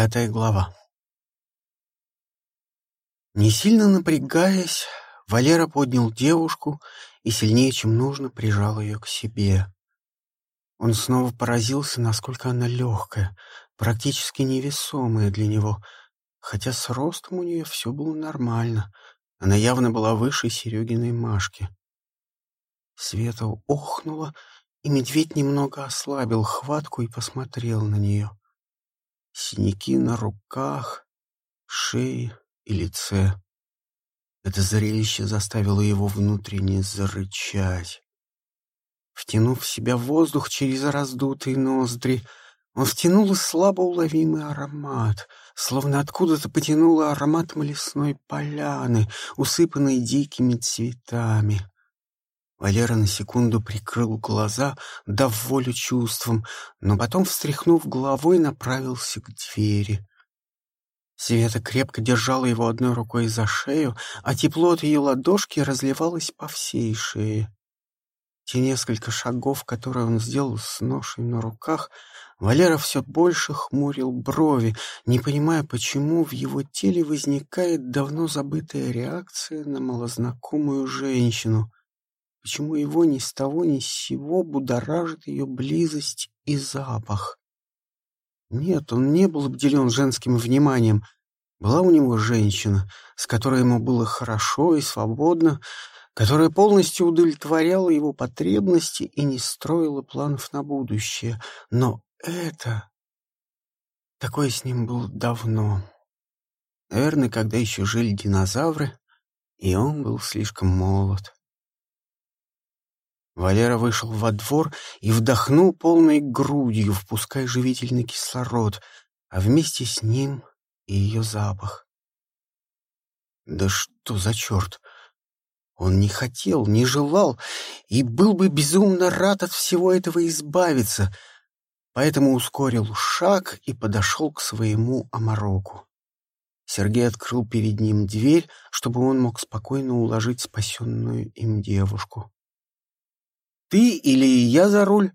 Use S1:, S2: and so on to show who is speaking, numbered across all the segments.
S1: Пятая глава. Не сильно напрягаясь, Валера поднял девушку и сильнее, чем нужно, прижал ее к себе. Он снова поразился, насколько она легкая, практически невесомая для него, хотя с ростом у нее все было нормально. Она явно была выше Серегиной Машки. Света охнула, и медведь немного ослабил хватку и посмотрел на нее. Синяки на руках, шее и лице. Это зрелище заставило его внутренне зарычать. Втянув в себя воздух через раздутые ноздри, он втянул слабо уловимый аромат, словно откуда-то потянуло ароматом лесной поляны, усыпанной дикими цветами. Валера на секунду прикрыл глаза, дав волю чувствам, но потом, встряхнув головой, направился к двери. Света крепко держала его одной рукой за шею, а тепло от ее ладошки разливалось по всей шее. Те несколько шагов, которые он сделал с ношей на руках, Валера все больше хмурил брови, не понимая, почему в его теле возникает давно забытая реакция на малознакомую женщину почему его ни с того ни с сего будоражит ее близость и запах. Нет, он не был обделен женским вниманием. Была у него женщина, с которой ему было хорошо и свободно, которая полностью удовлетворяла его потребности и не строила планов на будущее. Но это... Такое с ним было давно. Наверное, когда еще жили динозавры, и он был слишком молод. Валера вышел во двор и вдохнул полной грудью, впуская живительный кислород, а вместе с ним и ее запах. Да что за черт! Он не хотел, не желал и был бы безумно рад от всего этого избавиться, поэтому ускорил шаг и подошел к своему омороку. Сергей открыл перед ним дверь, чтобы он мог спокойно уложить спасенную им девушку. Ты или я за руль?»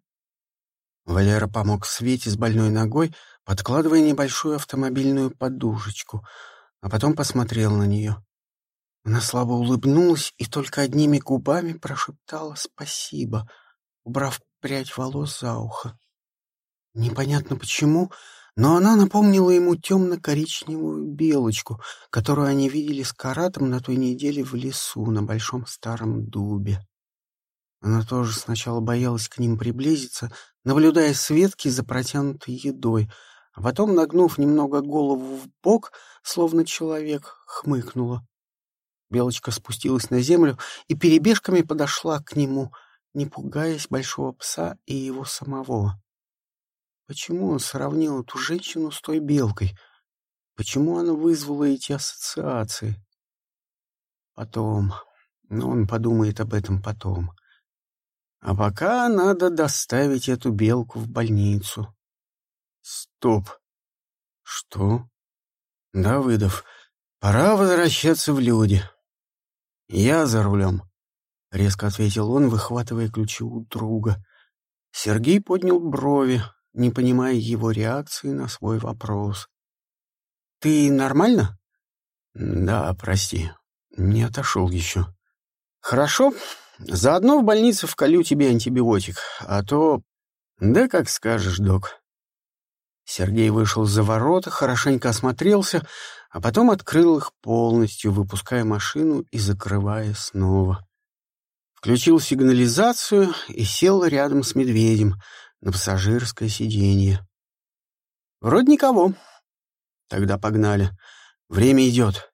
S1: Валера помог Свете с больной ногой, подкладывая небольшую автомобильную подушечку, а потом посмотрел на нее. Она слабо улыбнулась и только одними губами прошептала «спасибо», убрав прядь волос за ухо. Непонятно почему, но она напомнила ему темно-коричневую белочку, которую они видели с каратом на той неделе в лесу на большом старом дубе. Она тоже сначала боялась к ним приблизиться, наблюдая Светки за протянутой едой, а потом, нагнув немного голову в бок, словно человек, хмыкнула. Белочка спустилась на землю и перебежками подошла к нему, не пугаясь большого пса и его самого. Почему он сравнил эту женщину с той белкой? Почему она вызвала эти ассоциации? Потом. Но он подумает об этом потом. А пока надо доставить эту белку в больницу. Стоп. Что? Давыдов, пора возвращаться в люди. Я за рулем, — резко ответил он, выхватывая ключи у друга. Сергей поднял брови, не понимая его реакции на свой вопрос. «Ты нормально?» «Да, прости, не отошел еще». «Хорошо, Заодно в больнице вколю тебе антибиотик, а то... Да как скажешь, док. Сергей вышел за ворота, хорошенько осмотрелся, а потом открыл их полностью, выпуская машину и закрывая снова. Включил сигнализацию и сел рядом с медведем на пассажирское сиденье. Вроде никого. Тогда погнали. Время идет.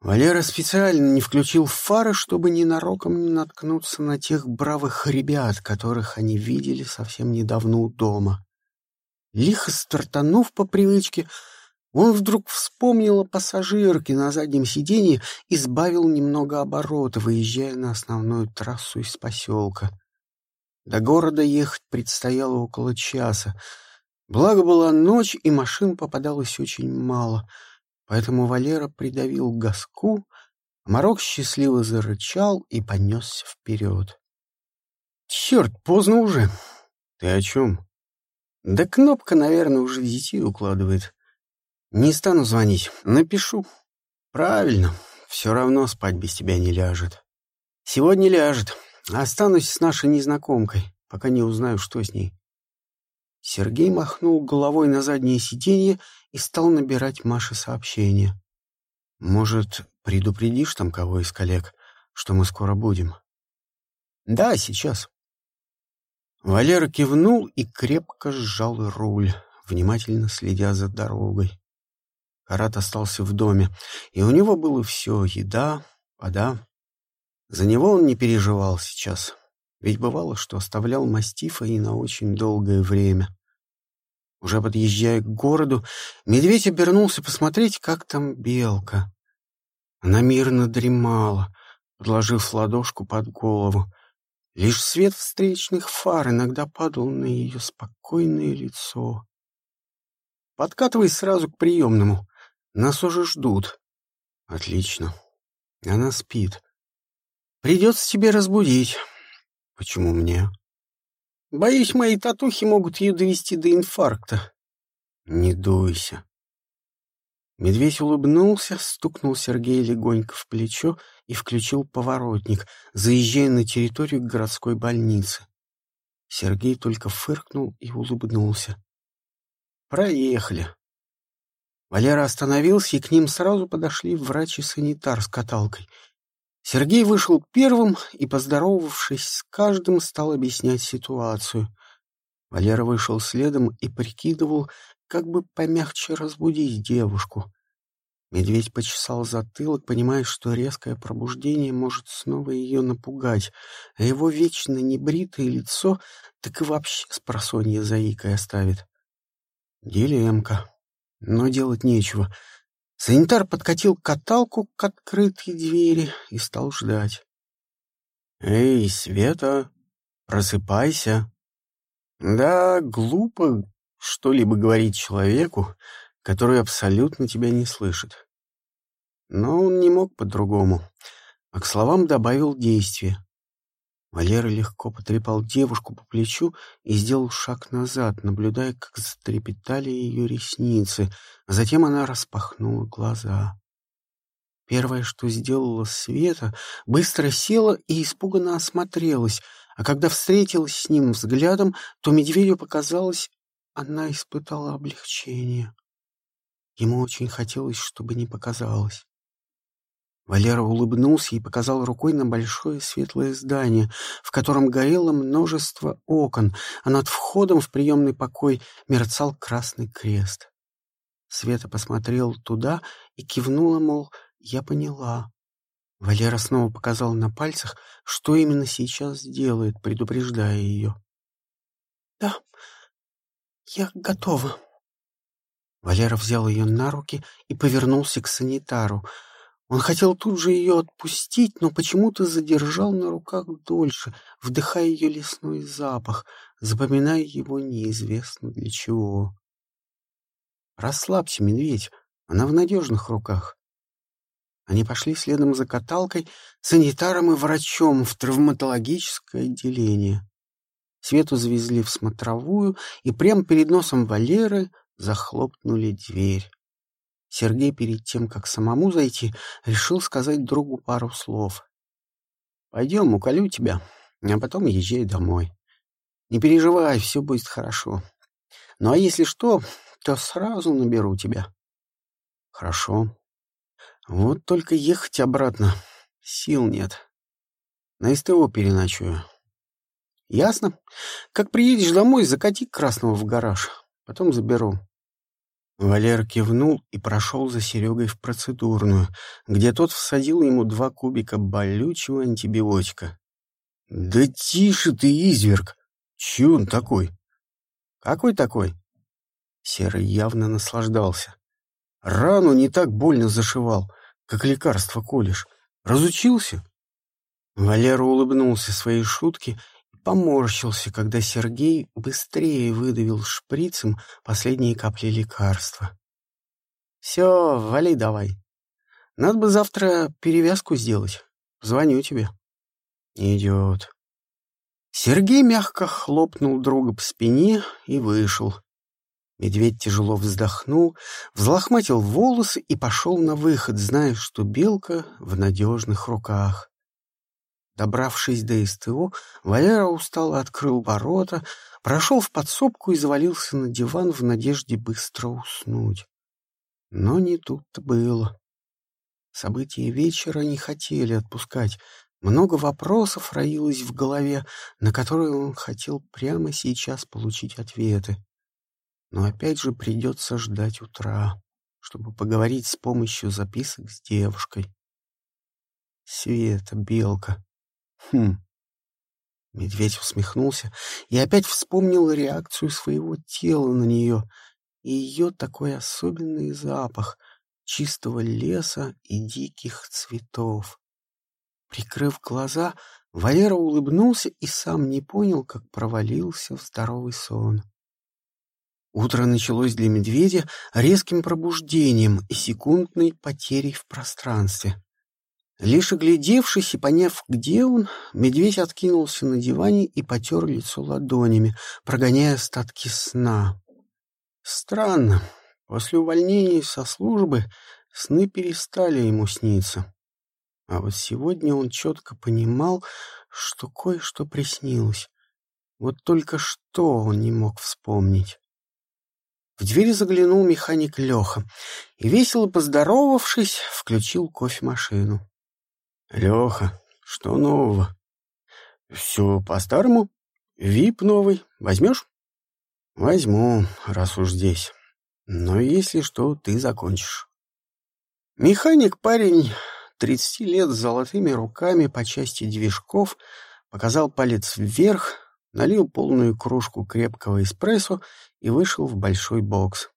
S1: Валера специально не включил фары, чтобы ненароком не наткнуться на тех бравых ребят, которых они видели совсем недавно у дома. Лихо стартанув по привычке, он вдруг вспомнил о пассажирке на заднем сиденье и сбавил немного обороты, выезжая на основную трассу из поселка. До города ехать предстояло около часа. Благо была ночь, и машин попадалось очень мало — Поэтому Валера придавил газку, а Марок счастливо зарычал и понесся вперед. «Черт, поздно уже!» «Ты о чем?» «Да кнопка, наверное, уже детей укладывает. Не стану звонить, напишу. Правильно, все равно спать без тебя не ляжет. Сегодня ляжет. Останусь с нашей незнакомкой, пока не узнаю, что с ней. Сергей махнул головой на заднее сиденье и стал набирать Маше сообщение. «Может, предупредишь там кого из коллег, что мы скоро будем?» «Да, сейчас». Валера кивнул и крепко сжал руль, внимательно следя за дорогой. Карат остался в доме, и у него было все — еда, вода. За него он не переживал сейчас, ведь бывало, что оставлял мастифа и на очень долгое время. Уже подъезжая к городу, медведь обернулся посмотреть, как там белка. Она мирно дремала, подложив ладошку под голову. Лишь свет встречных фар иногда падал на ее спокойное лицо. «Подкатывай сразу к приемному. Нас уже ждут». «Отлично. Она спит. Придется тебе разбудить». «Почему мне?» Боюсь, мои татухи могут ее довести до инфаркта. Не дуйся. Медведь улыбнулся, стукнул Сергея легонько в плечо и включил поворотник, заезжая на территорию городской больницы. Сергей только фыркнул и улыбнулся. «Проехали». Валера остановился, и к ним сразу подошли врач и санитар с каталкой — Сергей вышел первым и, поздоровавшись с каждым, стал объяснять ситуацию. Валера вышел следом и прикидывал, как бы помягче разбудить девушку. Медведь почесал затылок, понимая, что резкое пробуждение может снова ее напугать, а его вечно небритое лицо так и вообще с просонья заикой оставит. Дилемка. Но делать нечего — Санитар подкатил каталку к открытой двери и стал ждать. «Эй, Света, просыпайся!» «Да, глупо что-либо говорить человеку, который абсолютно тебя не слышит». Но он не мог по-другому, а к словам добавил действие. Валера легко потрепал девушку по плечу и сделал шаг назад, наблюдая, как затрепетали ее ресницы, затем она распахнула глаза. Первое, что сделала Света, быстро села и испуганно осмотрелась, а когда встретилась с ним взглядом, то медведю показалось, она испытала облегчение. Ему очень хотелось, чтобы не показалось. Валера улыбнулся и показал рукой на большое светлое здание, в котором горело множество окон, а над входом в приемный покой мерцал красный крест. Света посмотрел туда и кивнула, мол, я поняла. Валера снова показал на пальцах, что именно сейчас сделает, предупреждая ее. «Да, я готова». Валера взял ее на руки и повернулся к санитару — он хотел тут же ее отпустить, но почему-то задержал на руках дольше, вдыхая ее лесной запах, запоминая его неизвестно для чего. «Расслабься, медведь, она в надежных руках». Они пошли следом за каталкой, санитаром и врачом в травматологическое отделение. Свету завезли в смотровую, и прямо перед носом Валеры захлопнули дверь. Сергей перед тем, как самому зайти, решил сказать другу пару слов. «Пойдем, уколю тебя, а потом езжай домой. Не переживай, все будет хорошо. Ну а если что, то сразу наберу тебя». «Хорошо. Вот только ехать обратно сил нет. На СТО переночую». «Ясно. Как приедешь домой, закати Красного в гараж. Потом заберу. Валер кивнул и прошел за Серегой в процедурную, где тот всадил ему два кубика болючего антибиотика. «Да тише ты, изверг! Чего он такой?» «Какой такой?» Серый явно наслаждался. «Рану не так больно зашивал, как лекарство колешь. Разучился?» Валера улыбнулся своей шутке поморщился, когда Сергей быстрее выдавил шприцем последние капли лекарства. «Все, вали давай. Надо бы завтра перевязку сделать. Звоню тебе». «Идет». Сергей мягко хлопнул друга по спине и вышел. Медведь тяжело вздохнул, взлохматил волосы и пошел на выход, зная, что белка в надежных руках. Добравшись до СТО, Валера устало открыл ворота, прошел в подсобку и завалился на диван в надежде быстро уснуть. Но не тут-то было. События вечера не хотели отпускать. Много вопросов роилось в голове, на которые он хотел прямо сейчас получить ответы. Но опять же придется ждать утра, чтобы поговорить с помощью записок с девушкой. Света, белка. Хм. Медведь усмехнулся и опять вспомнил реакцию своего тела на нее и ее такой особенный запах чистого леса и диких цветов. Прикрыв глаза, Валера улыбнулся и сам не понял, как провалился в здоровый сон. Утро началось для медведя резким пробуждением и секундной потерей в пространстве. Лишь оглядевшись и поняв, где он, медведь откинулся на диване и потер лицо ладонями, прогоняя остатки сна. Странно, после увольнения со службы сны перестали ему сниться. А вот сегодня он четко понимал, что кое-что приснилось. Вот только что он не мог вспомнить. В дверь заглянул механик Леха и, весело поздоровавшись, включил кофемашину. — Леха, что нового? — Все по-старому. Вип новый. Возьмешь? — Возьму, раз уж здесь. Но если что, ты закончишь. Механик парень тридцати лет с золотыми руками по части движков показал палец вверх, налил полную кружку крепкого эспрессо и вышел в большой бокс.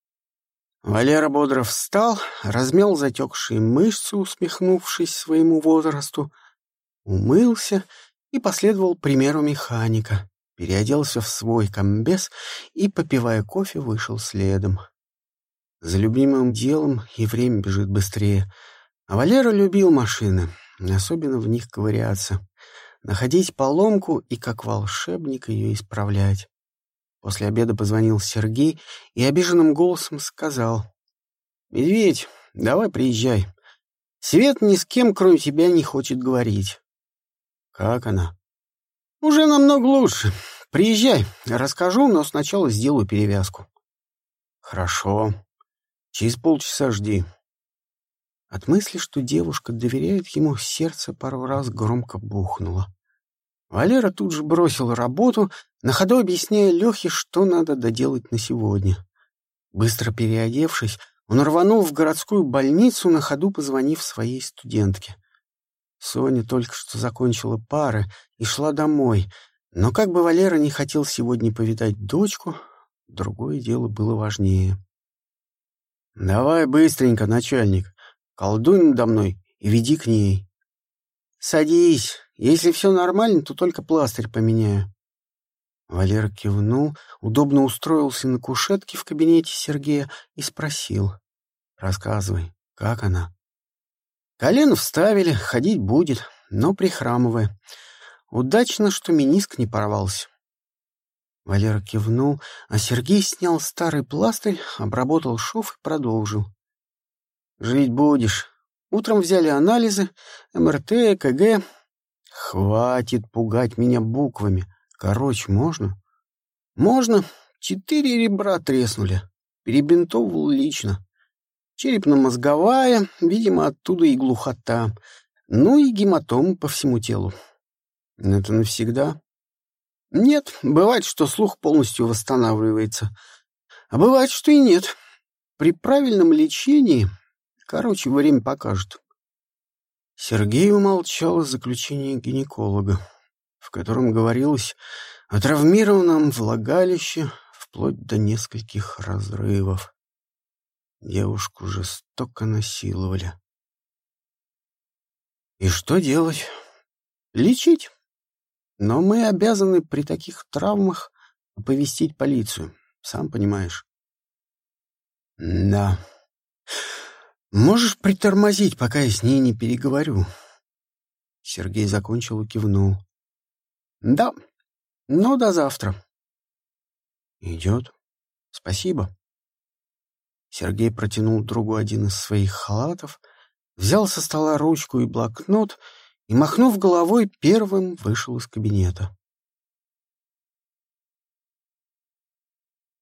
S1: Валера бодро встал, размял затекшие мышцы, усмехнувшись своему возрасту, умылся и последовал примеру механика, переоделся в свой комбез и, попивая кофе, вышел следом. За любимым делом и время бежит быстрее. А Валера любил машины, особенно в них ковыряться находить поломку и как волшебник ее исправлять. После обеда позвонил Сергей и обиженным голосом сказал. «Медведь, давай приезжай. Свет ни с кем, кроме тебя, не хочет говорить». «Как она?» «Уже намного лучше. Приезжай, расскажу, но сначала сделаю перевязку». «Хорошо. Через полчаса жди». От мысли, что девушка доверяет ему, сердце пару раз громко бухнуло. Валера тут же бросил работу, на ходу объясняя Лехе, что надо доделать на сегодня. Быстро переодевшись, он рванул в городскую больницу, на ходу позвонив своей студентке. Соня только что закончила пары и шла домой, но как бы Валера не хотел сегодня повидать дочку, другое дело было важнее. «Давай быстренько, начальник, колдуй надо мной и веди к ней». «Садись, если все нормально, то только пластырь поменяю». Валера кивнул, удобно устроился на кушетке в кабинете Сергея и спросил. «Рассказывай, как она?» «Колено вставили, ходить будет, но прихрамывая. Удачно, что миниск не порвался». Валера кивнул, а Сергей снял старый пластырь, обработал шов и продолжил. «Жить будешь. Утром взяли анализы, МРТ, ЭКГ, Хватит пугать меня буквами. Короче, можно? Можно. Четыре ребра треснули. Перебинтовывал лично. Черепно-мозговая, видимо, оттуда и глухота. Ну и гематомы по всему телу. Это навсегда? Нет, бывает, что слух полностью восстанавливается. А бывает, что и нет. При правильном лечении... Короче, время покажет. Сергей умолчал заключение гинеколога, в котором говорилось о травмированном влагалище вплоть до нескольких разрывов. Девушку жестоко насиловали. И что делать? Лечить. Но мы обязаны при таких травмах оповестить полицию, сам понимаешь. Да. Можешь притормозить, пока я с ней не переговорю?» Сергей закончил и кивнул. «Да, ну до завтра». «Идет. Спасибо. Сергей протянул другу один из своих халатов, взял со стола ручку и блокнот и, махнув головой, первым вышел из кабинета.